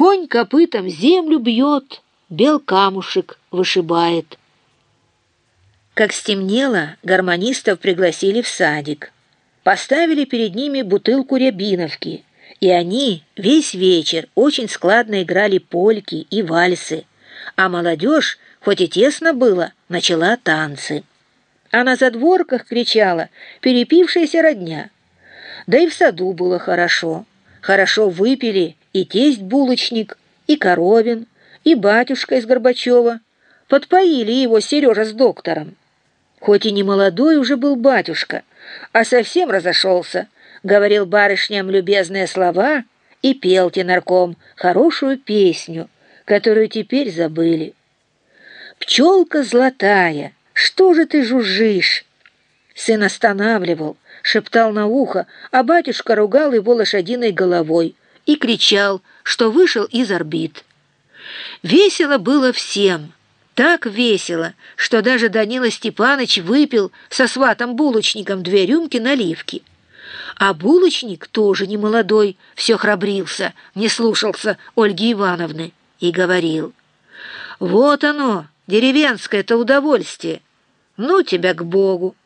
Конь копытом землю бьет, бел камушек вышибает. Как стемнело, гармонистов пригласили в садик. Поставили перед ними бутылку рябиновки, и они весь вечер очень складно играли польки и вальсы, а молодежь, хоть и тесно было, начала танцы. А на задворках кричала перепившаяся родня. Да и в саду было хорошо. Хорошо выпили и тесть булочник, и Коровин, и батюшка из Горбачева. Подпоили его Сережа с доктором. Хоть и не молодой уже был батюшка, а совсем разошелся, говорил барышням любезные слова и пел тенарком хорошую песню, которую теперь забыли. «Пчелка золотая, что же ты жужжишь?» Сын останавливал, шептал на ухо, а батюшка ругал его лошадиной головой и кричал, что вышел из орбит. Весело было всем, так весело, что даже Данила Степанович выпил со сватом-булочником две рюмки наливки. А булочник, тоже не молодой, все храбрился, не слушался Ольги Ивановны и говорил, «Вот оно, деревенское-то удовольствие, ну тебя к Богу!»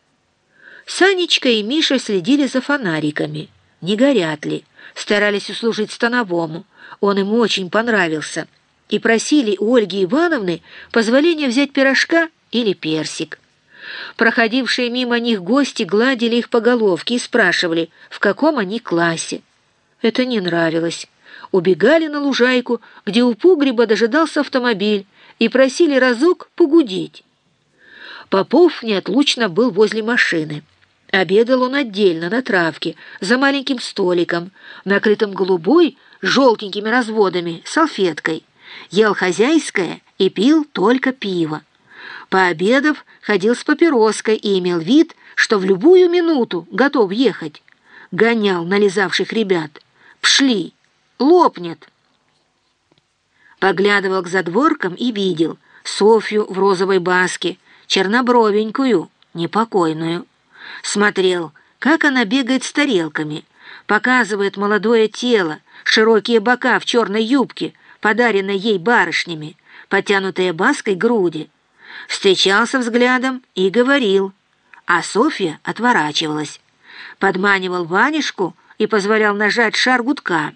Санечка и Миша следили за фонариками, не горят ли, старались услужить Становому, он им очень понравился, и просили у Ольги Ивановны позволения взять пирожка или персик. Проходившие мимо них гости гладили их по головке и спрашивали, в каком они классе. Это не нравилось. Убегали на лужайку, где у погреба дожидался автомобиль, и просили разок погудеть. Попов неотлучно был возле машины. Обедал он отдельно на травке, за маленьким столиком, накрытым голубой, желтенькими разводами, салфеткой. Ел хозяйское и пил только пиво. Пообедав, ходил с папироской и имел вид, что в любую минуту готов ехать. Гонял нализавших ребят. «Пшли! Лопнет!» Поглядывал к задворкам и видел Софью в розовой баске, чернобровенькую, непокойную. Смотрел, как она бегает с тарелками, показывает молодое тело, широкие бока в черной юбке, подаренной ей барышнями, потянутые баской груди. Встречался взглядом и говорил, а Софья отворачивалась. Подманивал Ванюшку и позволял нажать шар гудка.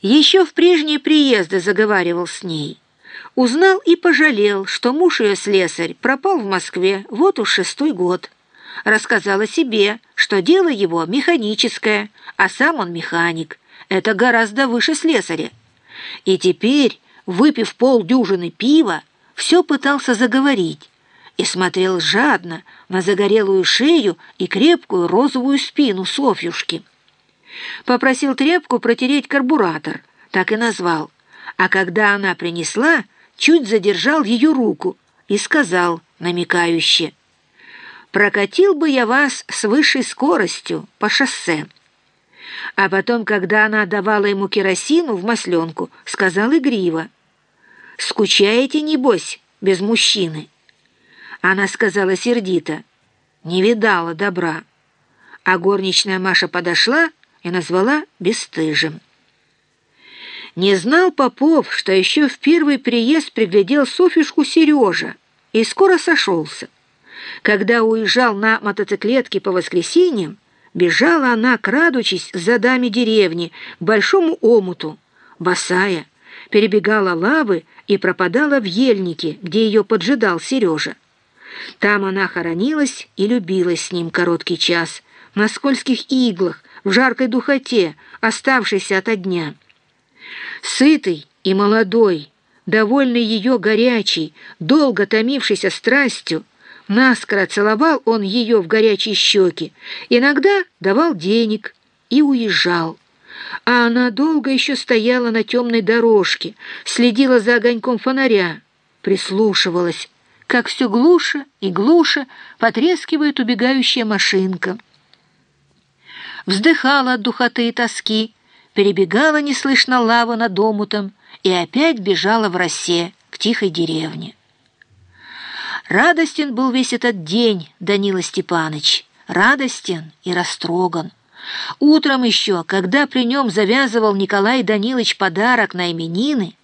Еще в прежние приезды заговаривал с ней. Узнал и пожалел, что муж ее слесарь пропал в Москве вот уж шестой год. Рассказал о себе, что дело его механическое, а сам он механик. Это гораздо выше слесаря. И теперь, выпив полдюжины пива, все пытался заговорить и смотрел жадно на загорелую шею и крепкую розовую спину Софьюшки. Попросил тряпку протереть карбуратор, так и назвал. А когда она принесла, чуть задержал ее руку и сказал, намекающе, «Прокатил бы я вас с высшей скоростью по шоссе». А потом, когда она давала ему керосину в масленку, сказал игриво, «Скучаете, небось, без мужчины?» Она сказала сердито, «Не видала добра». А горничная Маша подошла и назвала бесстыжим. Не знал Попов, что еще в первый приезд приглядел Софюшку Сережа и скоро сошелся. Когда уезжал на мотоциклетке по воскресеньям, бежала она, крадучись за дами деревни, к большому омуту, босая, перебегала лавы и пропадала в ельнике, где ее поджидал Сережа. Там она хоронилась и любилась с ним короткий час, на скользких иглах, в жаркой духоте, оставшейся ото дня. Сытый и молодой, довольный ее горячей, долго томившейся страстью, наскоро целовал он ее в горячие щеки, иногда давал денег и уезжал. А она долго еще стояла на темной дорожке, следила за огоньком фонаря, прислушивалась, как все глуше и глуше потрескивает убегающая машинка вздыхала от духоты и тоски, перебегала неслышно лаву над омутом и опять бежала в росе к тихой деревне. Радостен был весь этот день Данила Степаныч, радостен и растроган. Утром еще, когда при нем завязывал Николай Данилович подарок на именины,